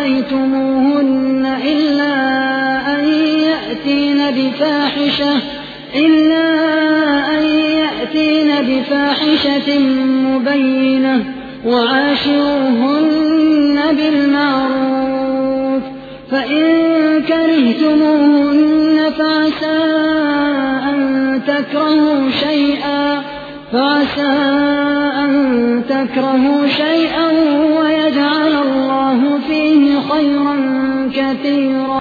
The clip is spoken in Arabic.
آتيتموهن إلا أن يأتين بفاحشة إلا أن يأتين بفاحشة مبينة وعاشروهن بالمعروف. فإن كرهتموهن فعسى أن تكرهوا شيئا فعسى أن تكرهوا شيئا كثيرا.